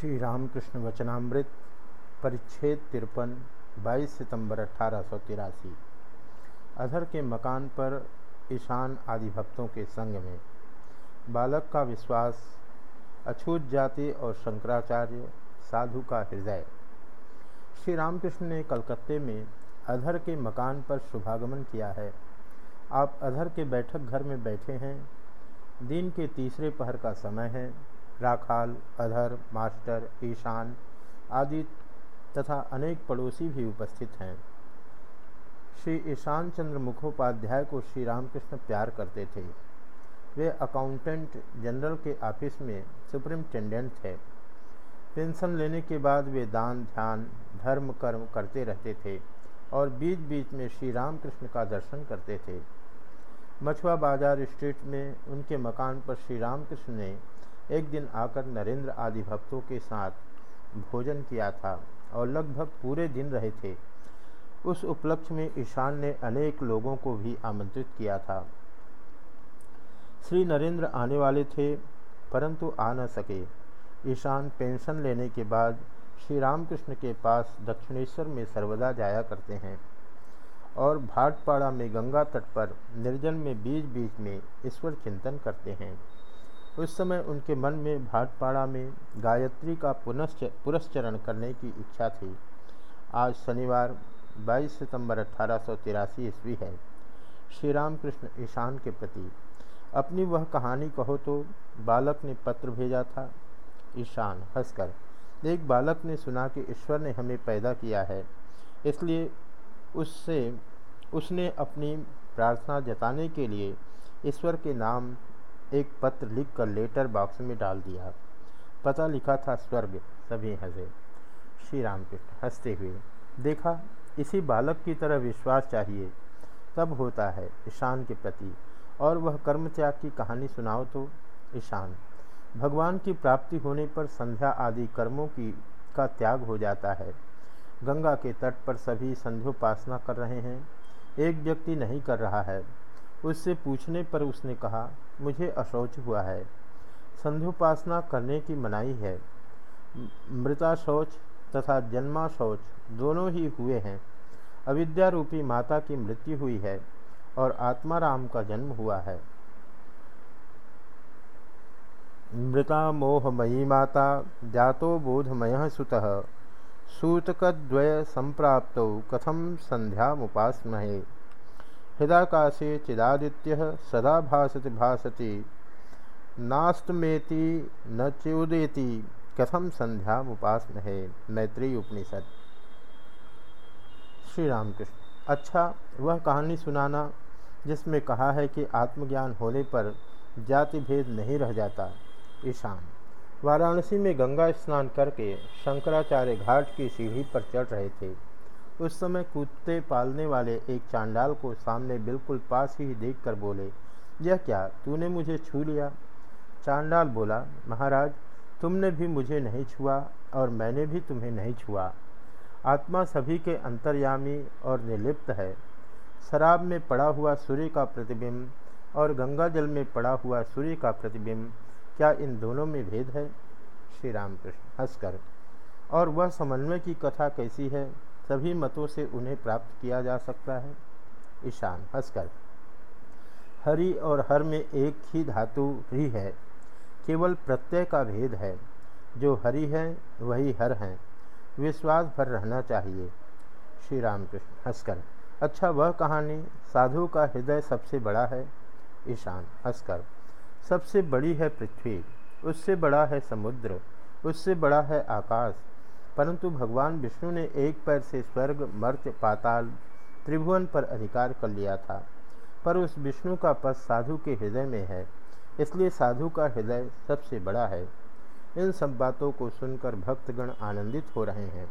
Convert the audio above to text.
श्री रामकृष्ण वचनामृत, परिच्छेद तिरपन 22 सितंबर अठारह अधर के मकान पर ईशान आदि भक्तों के संग में बालक का विश्वास, अछूत जाति और शंकराचार्य, साधु का हृदय। श्री रामकृष्ण ने कलकत्ते में अधर के मकान पर शुभागमन किया है। आप अधर के बैठक घर में बैठे हैं। दिन के तीसरे पहर का समय है। राखाल, अधर, मास्टर, ईशान आदि तथा अनेक पड़ोसी भी उपस्थित हैं। श्री ईशान चंद्र मुखोपाध्याय को श्री रामकृष्ण प्यार करते थे। वे अकाउंटेंट जनरल के ऑफ़िस में सुपरिंटेंडेंट थे। पेंशन लेने के बाद वे दान, ध्यान, धर्म, कर्म करते रहते थे और बीच बीच में श्री रामकृष्ण का दर्शन करते थे। मछुआ बाज़ार स्ट्रीट में उनके मकान पर श्री रामकृष्ण ने एक दिन आकर नरेंद्र आदि भक्तों के साथ भोजन किया था और लगभग पूरे दिन रहे थे। उस उपलक्ष्य में ईशान ने अनेक लोगों को भी आमंत्रित किया था। श्री नरेंद्र आने वाले थे, परंतु आ न सके। ईशान पेंशन लेने के बाद श्री रामकृष्ण के पास दक्षिणेश्वर में सर्वदा जाया करते हैं और भाटपाड़ा में गंगा तट पर निर्जन में बीच बीच में ईश्वर चिंतन करते हैं। उस समय उनके मन में भाटपाड़ा में गायत्री का पुनश्च पुरस्चरण करने की इच्छा थी। आज शनिवार 22 सितंबर अठारह सौ तिरासी ईस्वी है। श्री रामकृष्ण ईशान के प्रति अपनी वह कहानी कहो तो बालक ने पत्र भेजा था। ईशान हंसकर, एक बालक ने सुना कि ईश्वर ने हमें पैदा किया है, इसलिए उससे, उसने अपनी प्रार्थना जताने के लिए ईश्वर के नाम एक पत्र लिखकर लेटर बॉक्स में डाल दिया। पता लिखा था स्वर्ग, सभी हंसे। श्री राम कृष्ण हँसते हुए, देखा, इसी बालक की तरह विश्वास चाहिए। तब होता है ईशान के प्रति, और वह कर्म त्याग की कहानी सुनाओ तो। ईशान, भगवान की प्राप्ति होने पर संध्या आदि कर्मों की, का त्याग हो जाता है। गंगा के तट पर सभी संध्योपासना कर रहे हैं। एक व्यक्ति नहीं कर रहा है। उससे पूछने पर उसने कहा मुझे अशौच हुआ है। संध्योपासना करने की मनाही है। मृता शौच तथा जन्मा शौच दोनों ही हुए हैं। अविद्या रूपी माता की मृत्यु हुई है और आत्मा राम का जन्म हुआ है। मृता मोहमयी माता, जातो बोधमय सुतः। सूतकद्वय संप्राप्त कथम संध्या मुपास्महे हृदाकाशे चिदादित्य सदा भासति भासति। नास्तमेति न च्युदेति कथम संध्या मुपासमहे मैत्री उपनिषद। श्री रामकृष्ण अच्छा वह कहानी सुनाना, जिसमें कहा है कि आत्मज्ञान होने पर जाति भेद नहीं रह जाता, ईशान। वाराणसी में गंगा स्नान करके शंकराचार्य घाट की सीढ़ी पर चढ़ रहे थे। उस समय कुत्ते पालने वाले एक चांडाल को सामने बिल्कुल पास ही देखकर बोले, यह क्या? तूने मुझे छू लिया? चांडाल बोला, महाराज, तुमने भी मुझे नहीं छुआ और मैंने भी तुम्हें नहीं छुआ। आत्मा सभी के अंतर्यामी और निर्लिप्त है। शराब में पड़ा हुआ सूर्य का प्रतिबिंब और गंगा जल में पड़ा हुआ सूर्य का प्रतिबिंब, क्या इन दोनों में भेद है? श्री रामकृष्ण हंसकर, और वह समन्वय की कथा कैसी है? सभी मतों से उन्हें प्राप्त किया जा सकता है। ईशान, हंसकर। हरि और हर में एक ही धातु ही है। केवल प्रत्यय का भेद है। जो हरि है, वही हर हैं। विश्वास भर रहना चाहिए। श्री रामकृष्ण हंसकर। अच्छा वह कहानी साधु का हृदय सबसे बड़ा है। ईशान, हंसकर। सबसे बड़ी है पृथ्वी। उससे बड़ा है समुद्र। उससे बड़ा है आकाश। परंतु भगवान विष्णु ने एक पैर से स्वर्ग मर्त्य पाताल, त्रिभुवन पर अधिकार कर लिया था। पर उस विष्णु का पद साधु के हृदय में है, इसलिए साधु का हृदय सबसे बड़ा है। इन सब बातों को सुनकर भक्तगण आनंदित हो रहे हैं।